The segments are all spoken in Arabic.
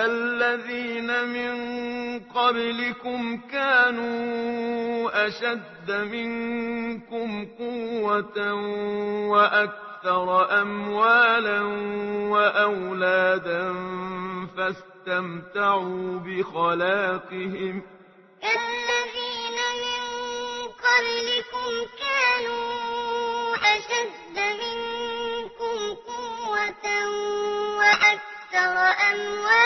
الذين من قبلكم كانوا أشد منكم قوة وأكثر أموالا وأولادا فاستمتعوا بخلاقهم الذين من قبلكم كانوا أشد منكم قوة وأكثر أموالا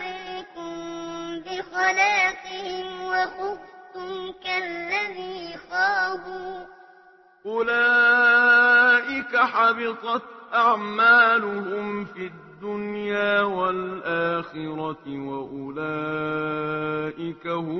عليكم بخلاقهم وخبتم كالذي خاضوا أولئك حبطت أعمالهم في الدنيا والآخرة وأولئك هم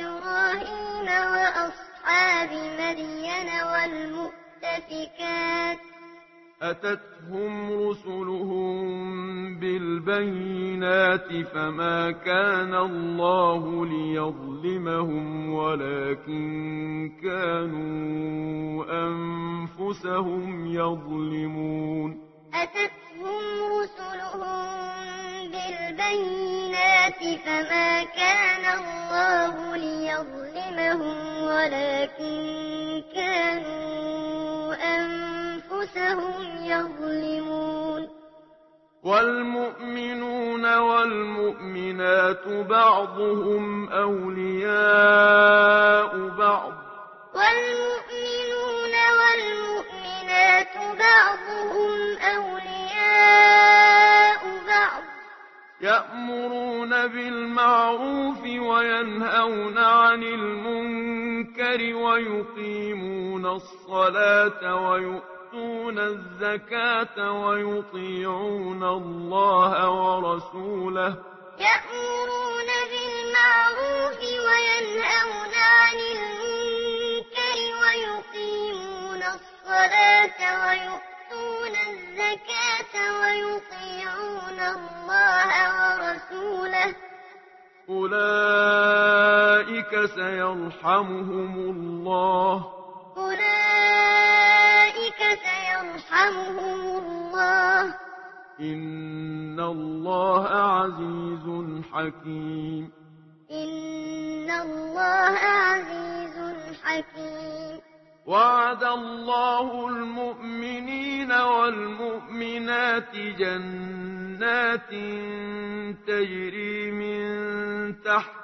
إبراهيم وأصحاب مدين والمؤتفكات أتتهم رسلهم بالبينات فما كان الله ليظلمهم ولكن كانوا أنفسهم يظلمون أتتهم رسلهم بالبينات فما كان ولكن كانوا أنفسهم يظلمون والمؤمنون والمؤمنات بعضهم أولياء بعض والمؤمنون والمؤمنات بعضهم أولياء يأمرون بالمعروف وينهون عن المنكر ويقيمون الصلاة ويؤتون الزكاة ويطيعون الله ورسوله يأمرون بالمعروف سيرحمهم الله. أولئك سيرحمهم الله. إن الله عزيز حكيم. إن الله عزيز حكيم. وعد الله المؤمنين والمؤمنات جنات تجري من تحت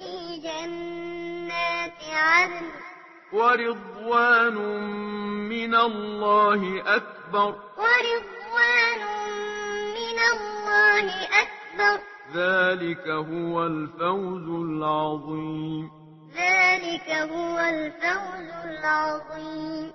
في جنات عدن. ورضوان من الله أكبر. ورضوان من الله أكبر. ذلك هو الفوز العظيم. ذلك هو الفوز العظيم.